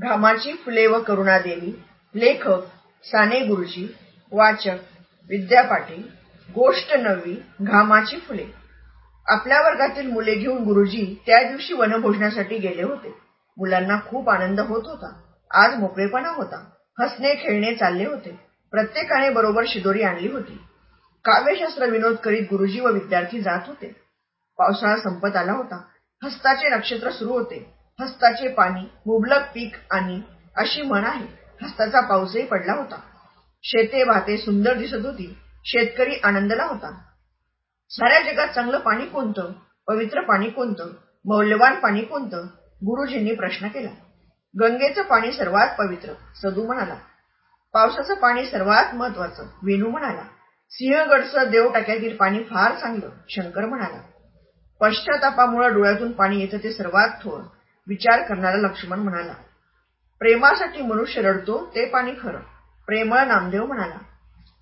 घामाची फुले व करुणादेवी लेखक साने गुरुजी वाचक विद्या पाटील गोष्ट नववी घामाची फुले. आपल्या वर्गातील मुले घेऊन गुरुजी त्या दिवशी वनभोजनासाठी गेले होते. मुलांना खूप आनंद होत होता. आज मोकळेपणा होता. हसणे खेळणे चालले होते. प्रत्येकाने बरोबर शिदोरी आणली होती. काव्यशास्त्र विनोद करीत गुरुजी व विद्यार्थी जात होते. पावसाळा संपत आला होता. हस्ताचे नक्षत्र सुरू होते. हस्ताचे पाणी मुबलक पीक आणि अशी म्हण आहे. हस्ताचा पाऊसही पडला होता. शेते भाते सुंदर दिसत होती. शेतकरी आनंदला होता. साऱ्या जगात चांगलं पाणी कोणतं? पवित्र पाणी कोणतं? मौल्यवान पाणी कोणतं? गुरुजींनी प्रश्न केला. गंगेचं पाणी सर्वात पवित्र सदू म्हणाला. पावसाचं पाणी सर्वात महत्वाचं वेणू म्हणाला. सिंहगडचं देव टाक्यातील पाणी फार चांगलं शंकर म्हणाला. पश्चातापामुळे डोळ्यातून पाणी येतं ते सर्वात थोर. विचार करणारा लक्ष्मण म्हणाला प्रेमासाठी मनुष्य रडतो ते पाणी खरं. प्रेमळ नामदेव म्हणाला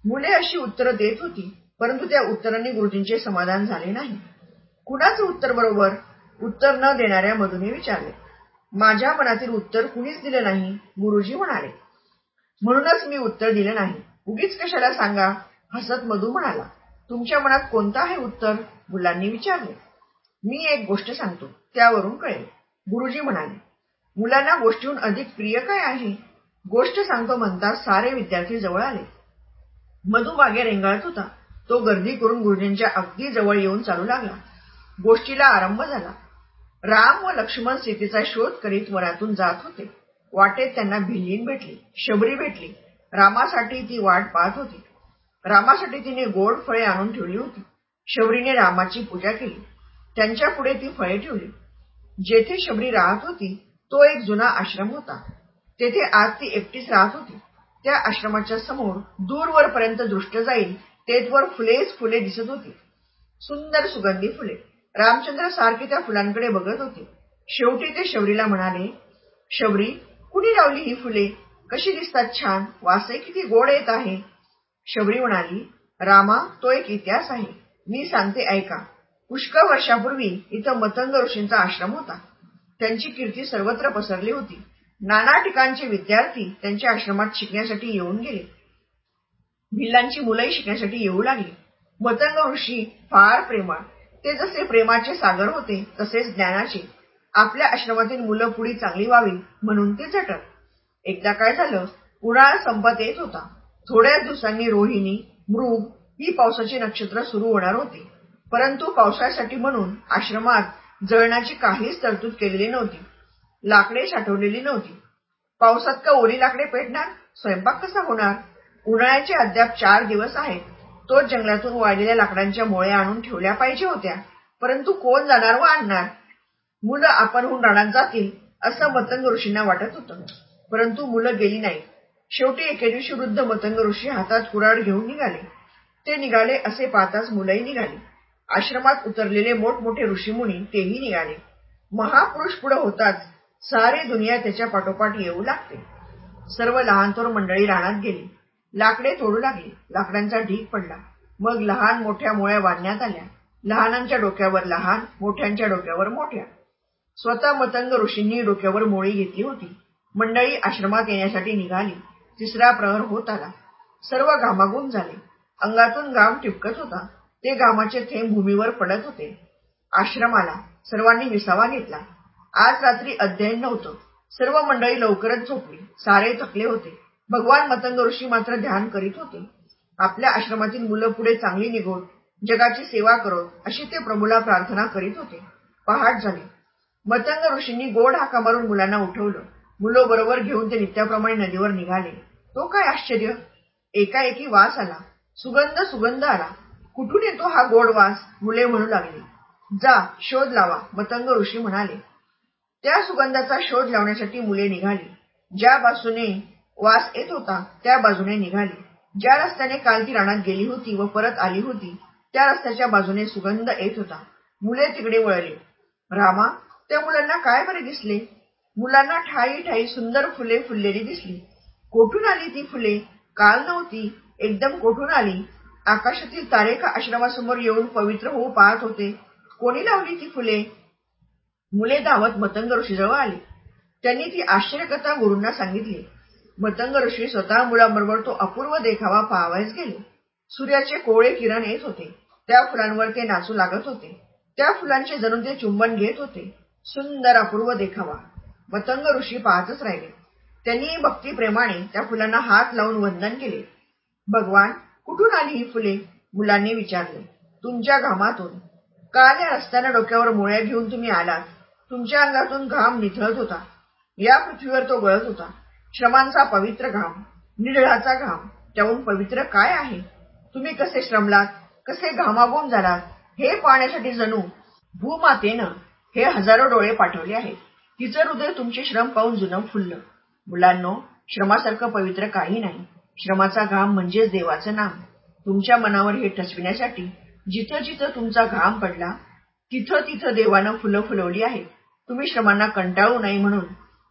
मुले अशी उत्तरं देत होती परंतु त्या उत्तरांनी गुरुजींचे समाधान झाले नाही. कुणाचं उत्तर बरोबर? उत्तर न देणाऱ्या मधूने विचारले माझ्या मनातील उत्तर कुणीच दिले नाही गुरुजी म्हणाले. म्हणूनच मी उत्तर दिले नाही. उगीच कशाला सांगा? हसत मधू म्हणाला तुमच्या मनात कोणतं आहे उत्तर? मुलांनी विचारले. मी एक गोष्ट सांगतो त्यावरून कळेल. गुरुजी म्हणाले मुलांना गोष्टीहून अधिक प्रिय काय आहे? गोष्ट सांगतो म्हणता सारे विद्यार्थी जवळ आले. मधू मागे रेंगाळत होता. तो गर्दी करून गुरुजींच्या अगदी जवळ येऊन चालू लागला. गोष्टीला आरंभ झाला. राम व लक्ष्मण सीतेचा शोध करीत वनातून जात होते. वाटेत त्यांना भिल्लीन भेटली शबरी भेटली. रामासाठी ती वाट पाहत होती. रामासाठी तिने गोड फळे आणून ठेवली होती. शबरीने रामाची पूजा केली. त्यांच्या पुढे ती फळे ठेवली. जेथे शबरी राहत होती तो एक जुना आश्रम होता. तेथे आज ती एकटीच राहत होती. त्या आश्रमाच्या समोर दूरवरपर्यंत दृष्ट जाईल तेथवर फुलेच फुले दिसत होती. सुंदर सुगंधी फुले. रामचंद्र सारखे त्या फुलांकडे बघत होते. शेवटी ते शबरीला म्हणाले शबरी कुणी लावली ही फुले? कशी दिसतात छान? वासे किती गोड येत आहे. शबरी म्हणाली रामा तो एक इतिहास आहे. मी सांगते ऐका. पुष्कळ वर्षापूर्वी इथं मतंग ऋषींचा आश्रम होता. त्यांची कीर्ती सर्वत्र पसरली होती. नाना ठिकाणचे विद्यार्थी त्यांच्या आश्रमात शिकण्यासाठी येऊन गेले. भिल्लांची मुलंही शिकण्यासाठी येऊ लागली. मतंग ऋषी फार प्रेमळ. ते जसे प्रेमाचे सागर होते तसेच ज्ञानाचे. आपल्या आश्रमातील मुलं पुढी चांगली व्हावी म्हणून ते झटत. एकदा काय झालं उन्हाळा संपत येत होता. थोड्याच दिवसांनी रोहिणी मृग ही पावसाची नक्षत्र सुरू होणार होती. परंतु पावसाळ्यासाठी म्हणून आश्रमात जळणाची काहीच तरतूद केलेली नव्हती. लाकडे साठवलेली नव्हती. पावसात का ओली लाकडे पेटणार? स्वयंपाक कसा होणार? उन्हाळ्याचे अद्याप चार दिवस आहेत. तोच जंगलातून वाढलेल्या लाकडांच्या मोळ्या आणून ठेवल्या पाहिजे होत्या. परंतु कोण जाणार व आणणार? मुलं आपणहून रानात जातील असं मतंग ऋषींना वाटत होतं. परंतु मुलं गेली नाही शेवटी एके दिवशी वृद्ध मतंग ऋषी हातात कुराड घेऊन निघाले. ते निघाले असे पाहताच मुलंही निघाली. आश्रमात उतरलेले मोठमोठे ऋषीमुनी तेही निघाले. महापुरुष पुढे होताच सारी दुनिया त्याच्या पाठोपाठ येऊ लागते सर्व लहानथोर मंडळी रानात गेली. लाकडे तोडू लागली. लाकडांचा ढीक पडला. मग लहान मोठ्या मोळ्या बांधण्यात आल्या. लहानांच्या डोक्यावर लहान मोठ्यांच्या डोक्यावर मोठ्या. स्वतः मतंग ऋषींनी डोक्यावर मोळी घेतली होती. मंडळी आश्रमात येण्यासाठी निघाली. तिसरा प्रहर होत आला. सर्व घामागून झाले. अंगातून घाम टिपकत होता. ते घामाचे थेंब भूमीवर पडत होते. आश्रमाला सर्वांनी विसावा घेतला. आज रात्री अध्ययन नव्हतं. सर्व मंडळी लवकरच झोपली. सारे थकले होते. भगवान मतंग ऋषी मात्र ध्यान करीत होते. आपल्या आश्रमातील मुलं पुढे चांगली निघोत जगाची सेवा करोत अशी ते प्रभूला प्रार्थना करीत होते. पहाट झाली. मतंग ऋषींनी गोड हाका मारून मुलांना उठवलं. मुलं बरोबर घेऊन ते नित्याप्रमाणे नदीवर निघाले. तो काय आश्चर्य? एकाएकी वास आला. सुगंध सुगंध आला. कुठून येतो हा गोड वास? मुले म्हणू लागली. जा शोध लावा मतंग ऋषी म्हणाले. त्या सुगंधाचा शोध लावण्यासाठी मुले निघाली. ज्या बाजूने वास येत होता त्या बाजूने निघाली. ज्या रस्त्याने काल ती रानात गेली होती व परत आली होती त्या रस्त्याच्या बाजूने सुगंध येत होता. मुले तिकडे वळले. रामा त्या मुलांना काय बरे दिसले? मुलांना ठाई ठाई सुंदर फुले फुललेली दिसली. कोठून आली ती फुले? काल नव्हती. एकदम कोठून आली? आकाशातील तारे का आश्रमासमोर येऊन पवित्र होऊ पाहत होते. कोणी लावली ती फुले? मुले धावत मतंग ऋषीजवळ आली. त्यांनी ती आश्चर्यकथा गुरूंना सांगितली. मतंग ऋषी स्वतः मुलाबरोबर तो अपूर्व देखावा पाहावायच गेले. सूर्याचे कोवळे किरण येत होते. त्या फुलांवर ते नाचू लागत होते. त्या फुलांचे जणू ते चुंबन घेत होते. सुंदर अपूर्व देखावा. मतंग ऋषी पाहतच राहिले. त्यांनी भक्तीप्रेमाने त्या फुलांना हात लावून वंदन केले. भगवान कुठून आली ही फुले? मुलांनी विचारले. तुमच्या घामातून. काल या रस्त्याने डोक्यावर मोळ्या घेऊन तुम्ही आलात. तुमच्या अंगातून घाम निथळत होता. या पृथ्वीवर तो गळत होता. श्रमांचा पवित्र घाम. निढळाचा घाम. त्याहून पवित्र काय आहे? तुम्ही कसे श्रमलात? कसे घामागून झालात? हे पाहण्यासाठी जणू भूमातेनं हे हजारो डोळे पाठवले आहेत. तिचं हृदय तुमचे श्रम पाहून जुनं फुललं. मुलांनो श्रमासारखं पवित्र काही नाही. श्रमाचा घाम म्हणजेच देवाचं नाम. तुमच्या मनावर हे ठसविण्यासाठी जिथं जिथं तुमचा घाम पडला तिथं तिथं देवानं फुलं फुलवली आहेत. तुम्ही श्रमांना कंटाळू नये म्हणून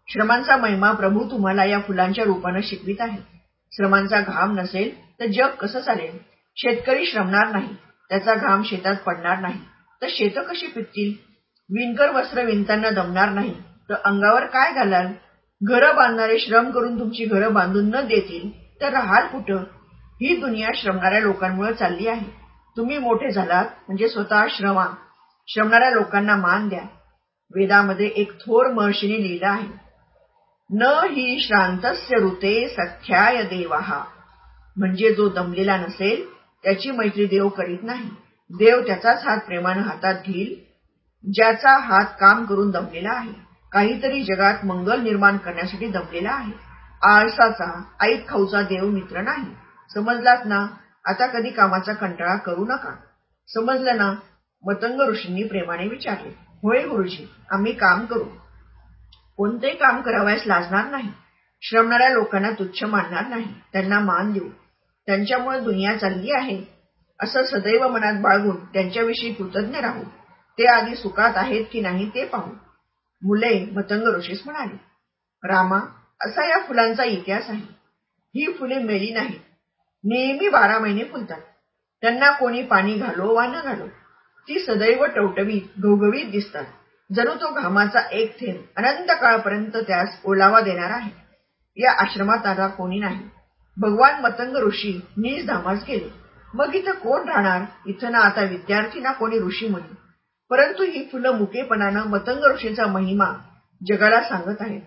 श्रमांचा महिमा प्रभू तुम्हाला या फुलांच्या रूपानं शिकवित आहे. श्रमांचा घाम नसेल तर जग कसं चालेल? शेतकरी श्रमणार नाही त्याचा घाम शेतात पडणार नाही. तर शेतं कशी पिकतील? विणकर वस्त्र विणताना दमणार नाही. तर अंगावर काय घालाल? घरं बांधणारे श्रम करून तुमची घरं बांधून न देतील. तर राहाल कुठं? ही दुनिया श्रमणाऱ्या लोकांमुळे चालली आहे. तुम्ही मोठे झालात म्हणजे स्वतः श्रमा. श्रमणाऱ्या लोकांना मान द्या. वेदामध्ये एक थोर महर्षीने लिहिलं आहे. न ही श्रांतस्य ऋते सख्याय देवाहा म्हणजे जो दमलेला नसेल त्याची मैत्री देव करीत नाही. देव त्याचाच हात प्रेमानं हातात घेईल ज्याचा हात काम करून दमलेला आहे. काहीतरी जगात मंगल निर्माण करण्यासाठी दमलेला आहे. आळसाचा ऐक खाऊचा देव मित्र नाही. समजलात ना? आता कधी कामाचा कंटाळा करू नका. समजलं ना? मतंग ऋषींनी प्रेमाने विचारले. होय गुरुजी आम्ही काम करू. कोणतेही काम करावयास लाजणार नाही? श्रमणाऱ्या लोकांना तुच्छ मानणार नाही. त्यांना मान देऊ. त्यांच्यामुळे दुनिया चालली आहे. असं सदैव मनात बाळगून त्यांच्याविषयी कृतज्ञ राहू. ते आधी सुखात आहेत की नाही ते पाहू. मुले मतंग ऋषीस म्हणाले. रामा असा या फुलांचा इतिहास आहे. ही फुले मेली नाहीत. नेहमी बारा महिने फुलतात. त्यांना कोणी पाणी घालो वा न घालो ती सदैव टवटवीत घवघवीत दिसतात. जणू तो घामाचा एक थेंब अनंत काळपर्यंत त्यास ओलावा देणार आहे. या आश्रमात आता कोणी नाही. भगवान मतंग ऋषी नीज धामास गेले. मग इथं कोण राहणार? इथं ना आता विद्यार्थी ना कोणी ऋषी म्हणे परंतु ही फुलं मुकेपणानं मतंग ऋषीचा महिमा जगाला सांगत आहेत.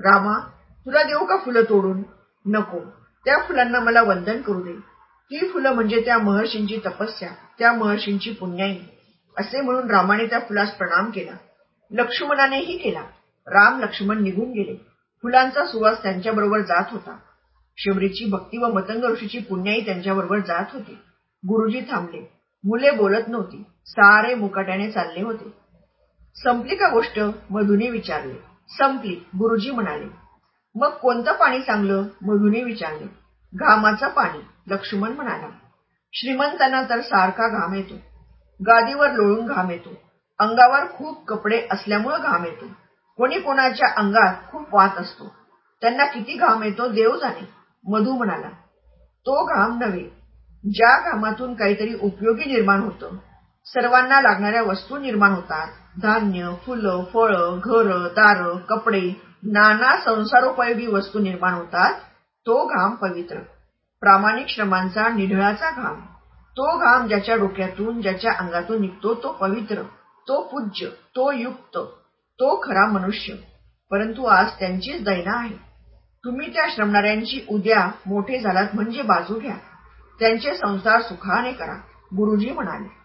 रामा तुला देऊ का फुलं तोडून? नको. त्या फुलांना मला वंदन करू दे. ती फुलं म्हणजे त्या महर्षींची तपस्या त्या महर्षींची पुण्याई. असे म्हणून रामाने त्या फुलास प्रणाम केला. लक्ष्मणानेही केला. राम लक्ष्मण निघून गेले. फुलांचा सुवास त्यांच्याबरोबर जात होता. शबरीची भक्ती व मतंग ऋषीची पुण्याई त्यांच्याबरोबर जात होती. गुरुजी थांबले. मुले बोलत नव्हती. सारे मुकाट्याने चालले होते. संपली का गोष्ट? मधुने विचारले. संपली गुरुजी म्हणाले. मग कोणतं पाणी चांगलं? मधुने विचारले. घामाचं पाणी लक्ष्मण म्हणाला. श्रीमंतांना तर सारखा घाम येतो. गादीवर लोळून घाम येतो. अंगावर खूप कपडे असल्यामुळे घाम येतो. कोणी कोणाच्या अंगात खूप वात असतो. त्यांना किती घाम येतो देव जाणे. मधू म्हणाला. तो घाम नव्हे. ज्या घामातून काहीतरी उपयोगी निर्माण होतं. सर्वांना लागणाऱ्या वस्तू निर्माण होतात. धान्य फुलं फळं घरं दारं कपडे नाना संसारोपयोगी वस्तू निर्माण होतात. तो घाम पवित्र. प्रामाणिक श्रमांचा निढळाचा घाम. तो घाम ज्याच्या डोक्यातून ज्याच्या अंगातून निघतो तो पवित्र तो पूज्य तो युक्त तो खरा मनुष्य. परंतु आज त्यांचीच दैना आहे. तुम्ही त्या श्रमणाऱ्यांची उद्या मोठे झालात म्हणजे बाजू घ्या. त्यांचे संसार सुखाने करा. गुरुजी म्हणाले.